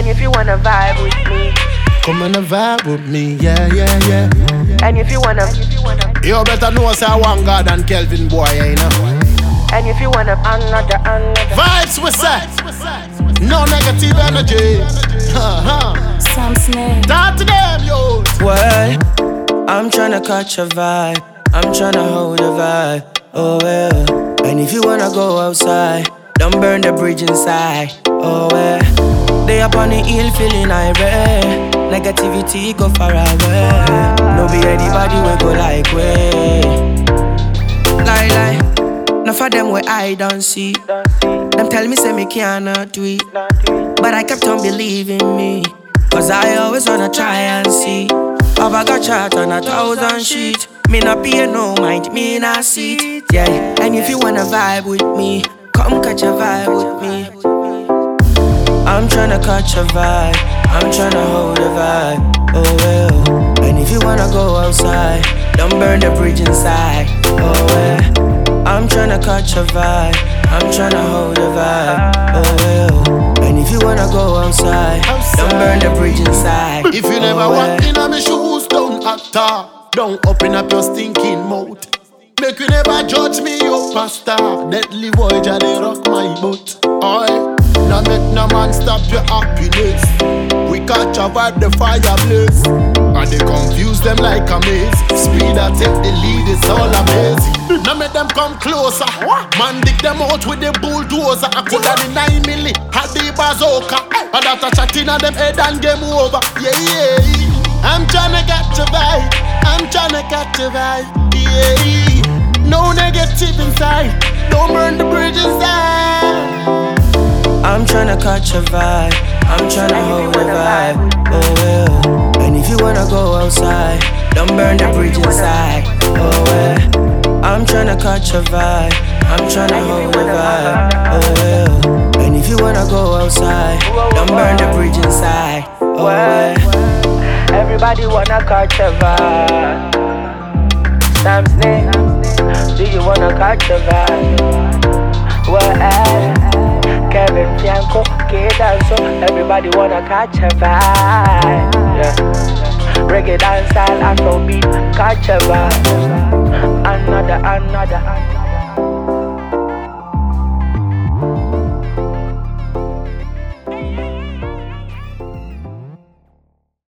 And if you wanna vibe with me, come on a vibe with me, yeah, yeah, yeah. And if you wanna, you better know say I want God and Kelvin boy, eh, you know. And if you wanna another, another vibes we set, no negative energy. Uh-huh. Sam Snare. Talk to them, yo. Well, I'm tryna catch a vibe. I'm tryna hold a vibe. Oh well. And if you wanna go outside, don't burn the bridge inside. Oh well. They up on the hill feeling irate. Negativity go far away. No be anybody we go like way. Lie lie. Now for them where I don't see. Them tell me say me cannot do it. But I kept on believing me. Cause I always wanna try and see. Have I got chart on a thousand sheet. Me not pay no mind, me not see Yeah, and if you wanna vibe with me, come catch a vibe with me. I'm tryna catch a vibe, I'm tryna hold a vibe. Oh well. And if you wanna go outside, don't burn the bridge inside. Oh well. I'm tryna catch a vibe, I'm tryna hold a vibe. Oh well. And if you wanna go outside, don't burn the bridge inside. If you never oh, walk in on my shoes, don't act up, don't open up your stinking mouth. Make you never judge me, your pastor. Deadly voyager, they rock my boat. Oi, now make no man stop your happiness. We catch a vibe, the fire blaze. And they confuse them like a maze. Speed I take the lead, it's all amazing. Now make them come closer. Man dig them out with the bulldozer. I could have the 9 milli, had the bazooka. And that a chat in them head and game over. Yeah, yeah. I'm tryna get your vibe. I'm tryna get your vibe. Yeah. No negative inside. Don't burn catch a vibe. I'm tryna hold a vibe. Oh well. And if you wanna go outside, don't burn the bridge inside. Oh well. I'm tryna catch a vibe. I'm tryna hold a vibe. Oh well. And if you wanna go outside, don't burn the bridge inside. Oh well. Everybody wanna catch a vibe. Sam Snake, do you wanna catch a vibe? Well, Kevin Fianco, Kid so everybody wanna catch a vibe. Yeah. Reggae dancehall, Afrobeat, catch a vibe. Another, another.